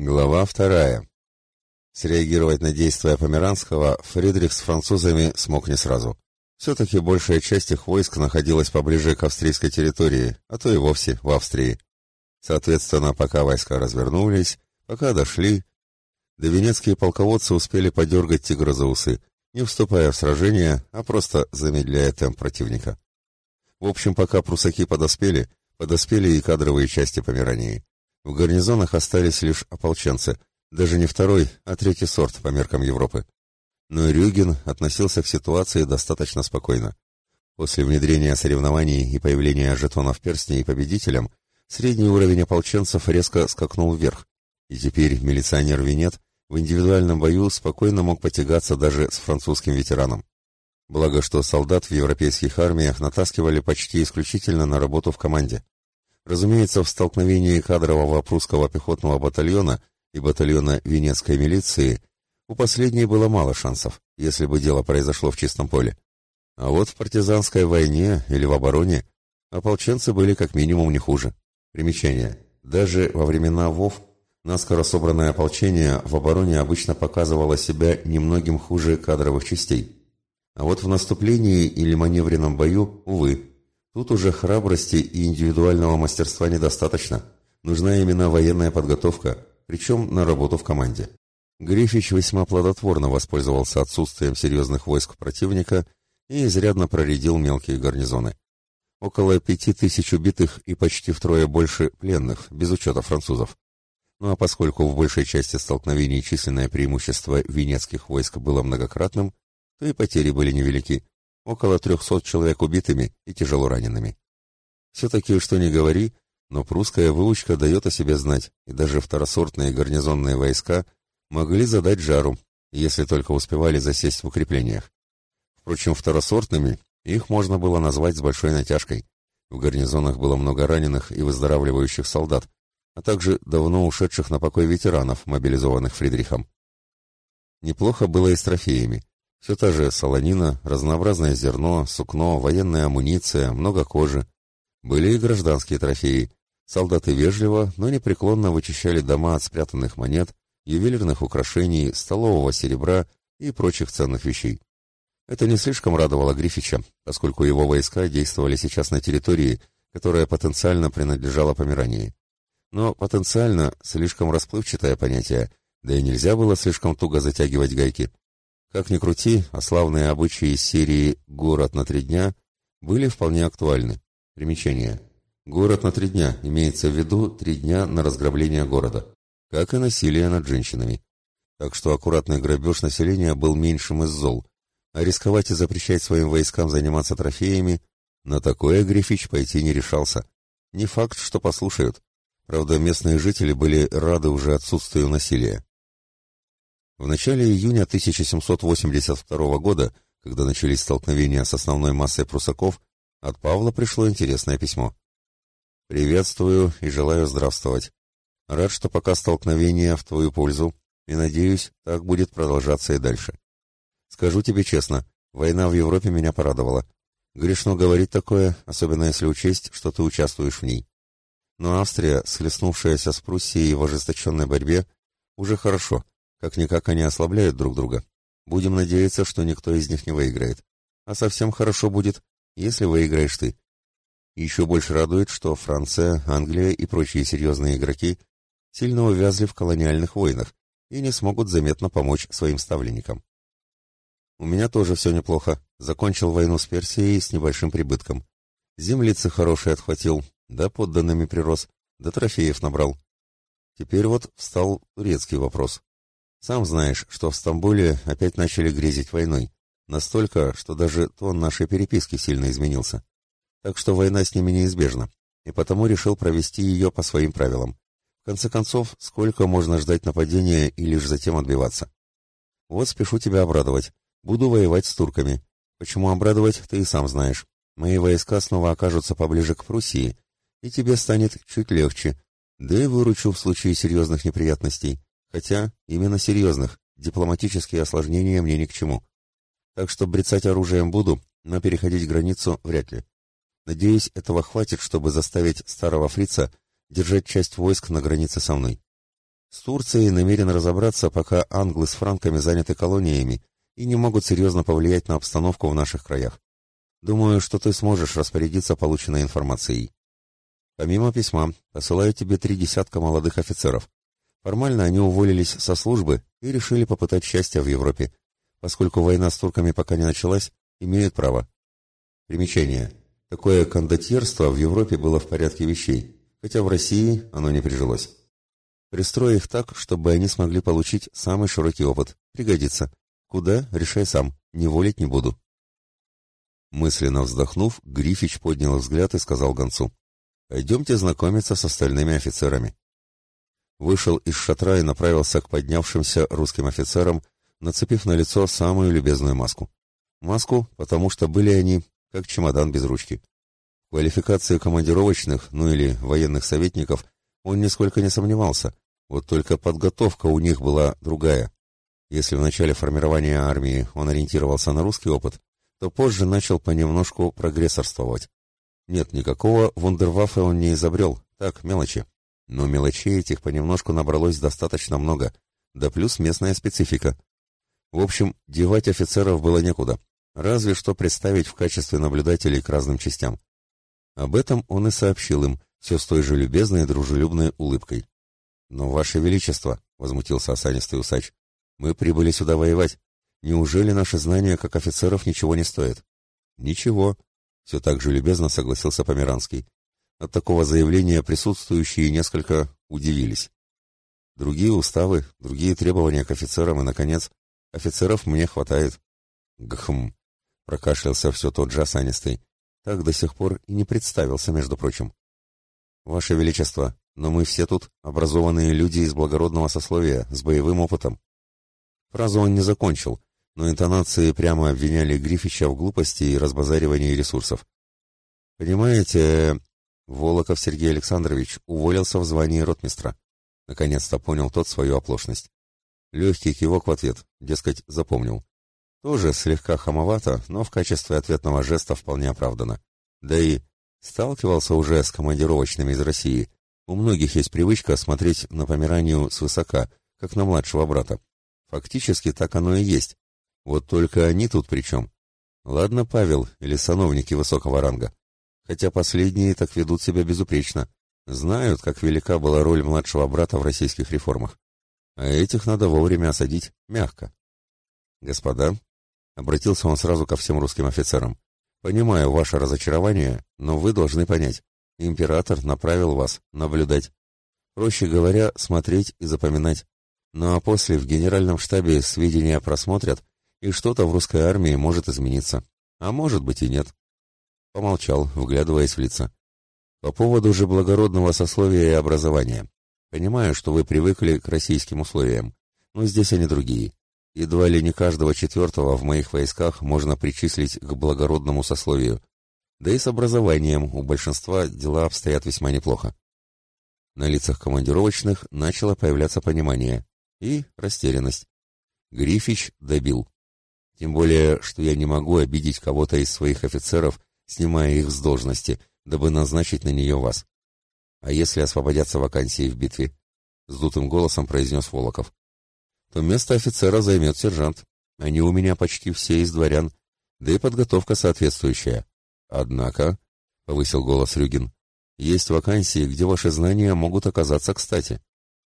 Глава вторая. Среагировать на действия Померанского Фридрих с французами смог не сразу. Все-таки большая часть их войск находилась поближе к австрийской территории, а то и вовсе в Австрии. Соответственно, пока войска развернулись, пока дошли, довенецкие полководцы успели подергать тигра за усы, не вступая в сражение, а просто замедляя темп противника. В общем, пока прусаки подоспели, подоспели и кадровые части Померании. В гарнизонах остались лишь ополченцы, даже не второй, а третий сорт по меркам Европы. Но Рюгин относился к ситуации достаточно спокойно. После внедрения соревнований и появления жетонов перстней победителям, средний уровень ополченцев резко скакнул вверх, и теперь милиционер Винет в индивидуальном бою спокойно мог потягаться даже с французским ветераном. Благо, что солдат в европейских армиях натаскивали почти исключительно на работу в команде. Разумеется, в столкновении кадрового прусского пехотного батальона и батальона Венецкой милиции у последней было мало шансов, если бы дело произошло в чистом поле. А вот в партизанской войне или в обороне ополченцы были как минимум не хуже. Примечание. Даже во времена ВОВ наскоро собранное ополчение в обороне обычно показывало себя немногим хуже кадровых частей. А вот в наступлении или маневренном бою, увы, Тут уже храбрости и индивидуального мастерства недостаточно. Нужна именно военная подготовка, причем на работу в команде. Грифич весьма плодотворно воспользовался отсутствием серьезных войск противника и изрядно проредил мелкие гарнизоны. Около пяти тысяч убитых и почти втрое больше пленных, без учета французов. Ну а поскольку в большей части столкновений численное преимущество венецких войск было многократным, то и потери были невелики около трехсот человек убитыми и тяжело ранеными. Все-таки, что ни говори, но прусская выучка дает о себе знать, и даже второсортные гарнизонные войска могли задать жару, если только успевали засесть в укреплениях. Впрочем, второсортными их можно было назвать с большой натяжкой. В гарнизонах было много раненых и выздоравливающих солдат, а также давно ушедших на покой ветеранов, мобилизованных Фридрихом. Неплохо было и с трофеями. Все та же солонина, разнообразное зерно, сукно, военная амуниция, много кожи. Были и гражданские трофеи. Солдаты вежливо, но непреклонно вычищали дома от спрятанных монет, ювелирных украшений, столового серебра и прочих ценных вещей. Это не слишком радовало Грифича, поскольку его войска действовали сейчас на территории, которая потенциально принадлежала Померании. Но потенциально слишком расплывчатое понятие, да и нельзя было слишком туго затягивать гайки. Как ни крути, а славные обычаи серии «Город на три дня» были вполне актуальны. Примечание. Город на три дня имеется в виду три дня на разграбление города, как и насилие над женщинами. Так что аккуратный грабеж населения был меньшим из зол, а рисковать и запрещать своим войскам заниматься трофеями на такое Грифич пойти не решался. Не факт, что послушают. Правда, местные жители были рады уже отсутствию насилия. В начале июня 1782 года, когда начались столкновения с основной массой прусаков, от Павла пришло интересное письмо. «Приветствую и желаю здравствовать. Рад, что пока столкновения в твою пользу, и, надеюсь, так будет продолжаться и дальше. Скажу тебе честно, война в Европе меня порадовала. Грешно говорить такое, особенно если учесть, что ты участвуешь в ней. Но Австрия, схлестнувшаяся с Пруссией в ожесточенной борьбе, уже хорошо — как-никак они ослабляют друг друга. Будем надеяться, что никто из них не выиграет. А совсем хорошо будет, если выиграешь ты. еще больше радует, что Франция, Англия и прочие серьезные игроки сильно увязли в колониальных войнах и не смогут заметно помочь своим ставленникам. У меня тоже все неплохо. Закончил войну с Персией с небольшим прибытком. Землицы хорошие отхватил, да подданными прирос, да трофеев набрал. Теперь вот встал турецкий вопрос. Сам знаешь, что в Стамбуле опять начали грезить войной. Настолько, что даже тон нашей переписки сильно изменился. Так что война с ними неизбежна. И потому решил провести ее по своим правилам. В конце концов, сколько можно ждать нападения и лишь затем отбиваться? Вот спешу тебя обрадовать. Буду воевать с турками. Почему обрадовать, ты и сам знаешь. Мои войска снова окажутся поближе к Пруссии, и тебе станет чуть легче. Да и выручу в случае серьезных неприятностей. Хотя, именно серьезных, дипломатические осложнения мне ни к чему. Так что брецать оружием буду, но переходить границу вряд ли. Надеюсь, этого хватит, чтобы заставить старого фрица держать часть войск на границе со мной. С Турцией намерен разобраться, пока англы с франками заняты колониями и не могут серьезно повлиять на обстановку в наших краях. Думаю, что ты сможешь распорядиться полученной информацией. Помимо письма, посылаю тебе три десятка молодых офицеров. Формально они уволились со службы и решили попытать счастье в Европе. Поскольку война с турками пока не началась, имеют право. Примечание. Такое кондотьерство в Европе было в порядке вещей, хотя в России оно не прижилось. Пристрой их так, чтобы они смогли получить самый широкий опыт. Пригодится. Куда? Решай сам. Не волить не буду. Мысленно вздохнув, Грифич поднял взгляд и сказал гонцу. «Пойдемте знакомиться с остальными офицерами». Вышел из шатра и направился к поднявшимся русским офицерам, нацепив на лицо самую любезную маску. Маску, потому что были они, как чемодан без ручки. Квалификации командировочных, ну или военных советников, он нисколько не сомневался, вот только подготовка у них была другая. Если в начале формирования армии он ориентировался на русский опыт, то позже начал понемножку прогрессорствовать. Нет, никакого вундерваффе он не изобрел, так, мелочи. Но мелочей этих понемножку набралось достаточно много, да плюс местная специфика. В общем, девать офицеров было некуда, разве что представить в качестве наблюдателей к разным частям. Об этом он и сообщил им, все с той же любезной и дружелюбной улыбкой. «Но, Ваше Величество», — возмутился осанистый усач, — «мы прибыли сюда воевать. Неужели наши знания как офицеров ничего не стоят?» «Ничего», — все так же любезно согласился Померанский. От такого заявления присутствующие несколько удивились. Другие уставы, другие требования к офицерам и, наконец, офицеров мне хватает. Гхм, прокашлялся все тот же осанистый. Так до сих пор и не представился, между прочим. Ваше Величество, но мы все тут образованные люди из благородного сословия, с боевым опытом. Фразу он не закончил, но интонации прямо обвиняли Грифича в глупости и разбазаривании ресурсов. Понимаете, Волоков Сергей Александрович уволился в звании ротмистра. Наконец-то понял тот свою оплошность. Легкий кивок в ответ, дескать, запомнил. Тоже слегка хамовато, но в качестве ответного жеста вполне оправдано. Да и сталкивался уже с командировочными из России. У многих есть привычка смотреть на Померанию свысока, как на младшего брата. Фактически так оно и есть. Вот только они тут при чем? Ладно, Павел или сановники высокого ранга. Хотя последние так ведут себя безупречно. Знают, как велика была роль младшего брата в российских реформах. А этих надо вовремя осадить, мягко. Господа, обратился он сразу ко всем русским офицерам. Понимаю ваше разочарование, но вы должны понять. Император направил вас наблюдать. Проще говоря, смотреть и запоминать. Ну а после в генеральном штабе сведения просмотрят, и что-то в русской армии может измениться. А может быть и нет. Помолчал, вглядываясь в лица. По поводу же благородного сословия и образования. Понимаю, что вы привыкли к российским условиям, но здесь они другие. Едва ли не каждого четвертого в моих войсках можно причислить к благородному сословию. Да и с образованием у большинства дела обстоят весьма неплохо. На лицах командировочных начало появляться понимание и растерянность. Грифич добил. Тем более, что я не могу обидеть кого-то из своих офицеров, снимая их с должности, дабы назначить на нее вас. А если освободятся вакансии в битве? Сдутым голосом произнес Волоков. То место офицера займет сержант. Они у меня почти все из дворян, да и подготовка соответствующая. Однако, — повысил голос Рюгин, — есть вакансии, где ваши знания могут оказаться кстати.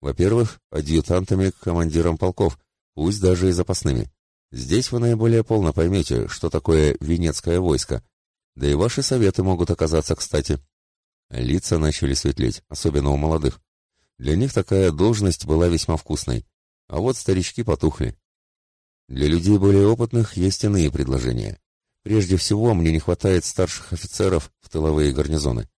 Во-первых, адъютантами к командирам полков, пусть даже и запасными. Здесь вы наиболее полно поймете, что такое Венецкое войско, да и ваши советы могут оказаться кстати. Лица начали светлеть, особенно у молодых. Для них такая должность была весьма вкусной, а вот старички потухли. Для людей более опытных есть иные предложения. Прежде всего, мне не хватает старших офицеров в тыловые гарнизоны.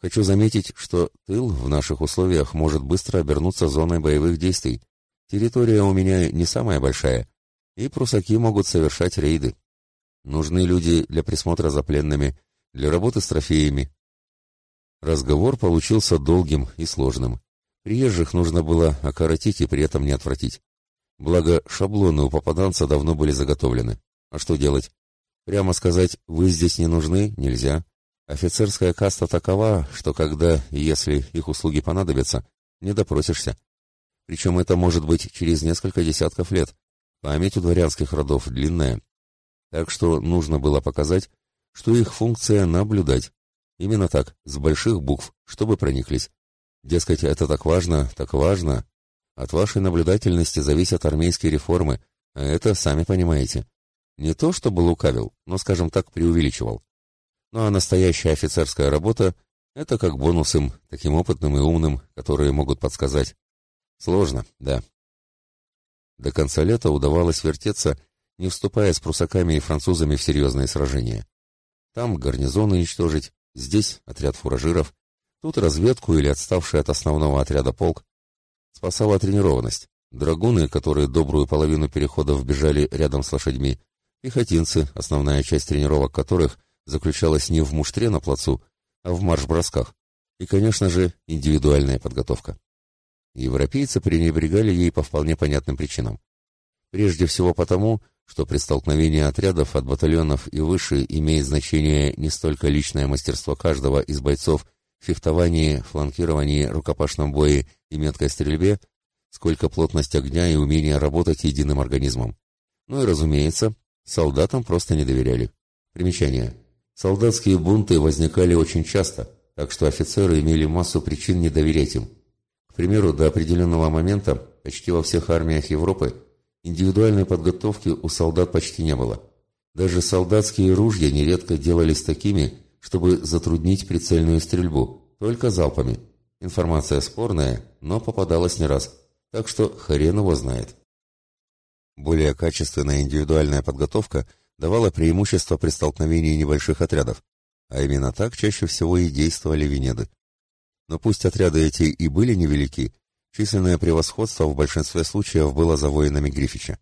Хочу заметить, что тыл в наших условиях может быстро обернуться зоной боевых действий. Территория у меня не самая большая, и прусаки могут совершать рейды. Нужны люди для присмотра за пленными, для работы с трофеями. Разговор получился долгим и сложным. Приезжих нужно было окоротить и при этом не отвратить. Благо, шаблоны у попаданца давно были заготовлены. А что делать? Прямо сказать «вы здесь не нужны» нельзя. Офицерская каста такова, что когда и если их услуги понадобятся, не допросишься. Причем это может быть через несколько десятков лет. Память у дворянских родов длинная. Так что нужно было показать, что их функция наблюдать. Именно так, с больших букв, чтобы прониклись. Дескать, это так важно, так важно. От вашей наблюдательности зависят армейские реформы, а это, сами понимаете. Не то чтобы лукавил, но, скажем так, преувеличивал. Ну а настоящая офицерская работа — это как бонус им, таким опытным и умным, которые могут подсказать. Сложно, да. До конца лета удавалось вертеться, не вступая с прусаками и французами в серьезные сражения. Там гарнизон уничтожить, здесь отряд фуражиров, тут разведку или отставший от основного отряда полк. Спасала тренированность. Драгуны, которые добрую половину переходов бежали рядом с лошадьми, пехотинцы, основная часть тренировок которых заключалась не в муштре на плацу, а в марш-бросках, и, конечно же, индивидуальная подготовка. Европейцы пренебрегали ей по вполне понятным причинам. Прежде всего потому, что при столкновении отрядов от батальонов и выше имеет значение не столько личное мастерство каждого из бойцов в фехтовании, фланкировании, рукопашном бое и меткой стрельбе, сколько плотность огня и умение работать единым организмом. Ну и, разумеется, солдатам просто не доверяли. Примечание. Солдатские бунты возникали очень часто, так что офицеры имели массу причин не доверять им. К примеру, до определенного момента почти во всех армиях Европы индивидуальной подготовки у солдат почти не было. Даже солдатские ружья нередко делались такими, чтобы затруднить прицельную стрельбу, только залпами. Информация спорная, но попадалась не раз, так что хрен его знает. Более качественная индивидуальная подготовка давала преимущество при столкновении небольших отрядов, а именно так чаще всего и действовали Венеды. Но пусть отряды эти и были невелики, численное превосходство в большинстве случаев было за воинами Грифича.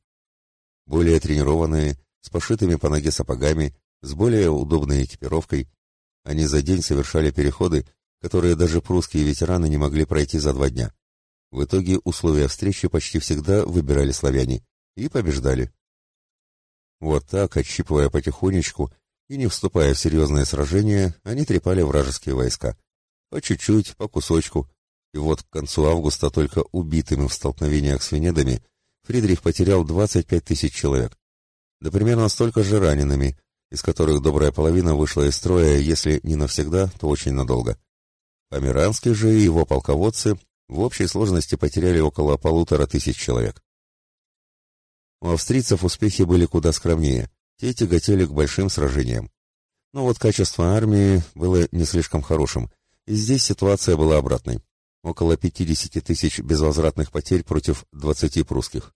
Более тренированные, с пошитыми по ноге сапогами, с более удобной экипировкой, они за день совершали переходы, которые даже прусские ветераны не могли пройти за два дня. В итоге условия встречи почти всегда выбирали славяне и побеждали. Вот так, отщипывая потихонечку и не вступая в серьезные сражения, они трепали вражеские войска. По чуть-чуть, по кусочку. И вот к концу августа только убитыми в столкновениях с Венедами Фридрих потерял 25 тысяч человек. Да примерно столько же ранеными, из которых добрая половина вышла из строя, если не навсегда, то очень надолго. Померанский же и его полководцы в общей сложности потеряли около полутора тысяч человек. У австрийцев успехи были куда скромнее, те тяготели к большим сражениям. Но вот качество армии было не слишком хорошим – и здесь ситуация была обратной. Около 50 тысяч безвозвратных потерь против 20 прусских.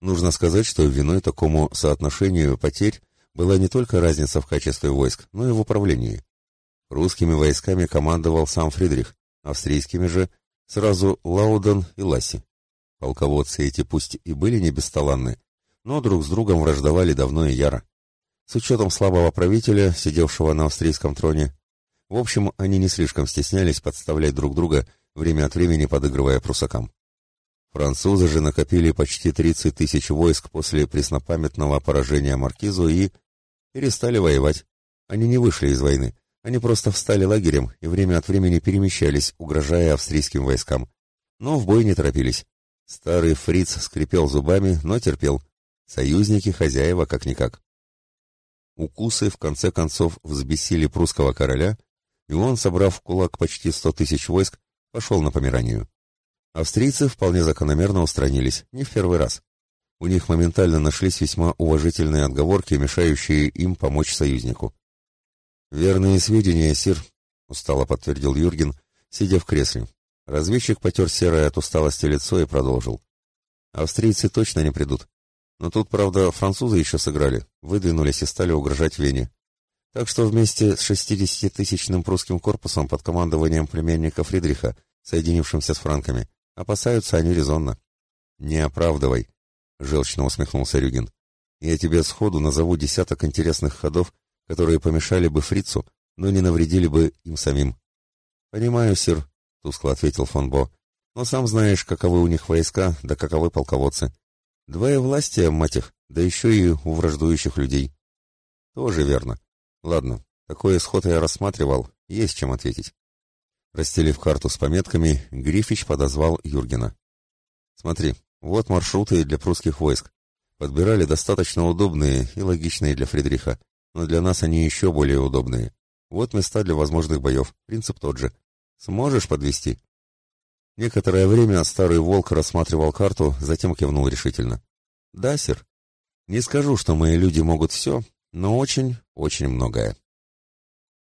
Нужно сказать, что виной такому соотношению потерь была не только разница в качестве войск, но и в управлении. Русскими войсками командовал сам Фридрих, австрийскими же сразу Лауден и Ласси. Полководцы эти пусть и были не бесталанны, но друг с другом враждовали давно и яро. С учетом слабого правителя, сидевшего на австрийском троне, в общем, они не слишком стеснялись подставлять друг друга, время от времени подыгрывая прусакам. Французы же накопили почти 30 тысяч войск после преснопамятного поражения Маркизу и перестали воевать. Они не вышли из войны, они просто встали лагерем и время от времени перемещались, угрожая австрийским войскам. Но в бой не торопились. Старый фриц скрипел зубами, но терпел. Союзники хозяева как-никак. Укусы в конце концов взбесили прусского короля, и он, собрав в кулак почти сто тысяч войск, пошел на Померанию. Австрийцы вполне закономерно устранились, не в первый раз. У них моментально нашлись весьма уважительные отговорки, мешающие им помочь союзнику. «Верные сведения, сир», — устало подтвердил Юрген, сидя в кресле. Разведчик потер серое от усталости лицо и продолжил. «Австрийцы точно не придут. Но тут, правда, французы еще сыграли, выдвинулись и стали угрожать Вене. Так что вместе с 60-тысячным прусским корпусом под командованием племянника Фридриха, соединившимся с франками, опасаются они резонно. «Не оправдывай», — желчно усмехнулся Рюгин. «Я тебе сходу назову десяток интересных ходов, которые помешали бы фрицу, но не навредили бы им самим». «Понимаю, сир», — тускло ответил фон Бо. «Но сам знаешь, каковы у них войска, да каковы полководцы. Двое власти, мать их, да еще и у враждующих людей». «Тоже верно. Ладно, такой исход я рассматривал, есть чем ответить. Расстелив карту с пометками, Грифич подозвал Юргена. Смотри, вот маршруты для прусских войск. Подбирали достаточно удобные и логичные для Фридриха, но для нас они еще более удобные. Вот места для возможных боев, принцип тот же. Сможешь подвести? Некоторое время старый волк рассматривал карту, затем кивнул решительно. «Да, сэр. Не скажу, что мои люди могут все, но очень, очень многое».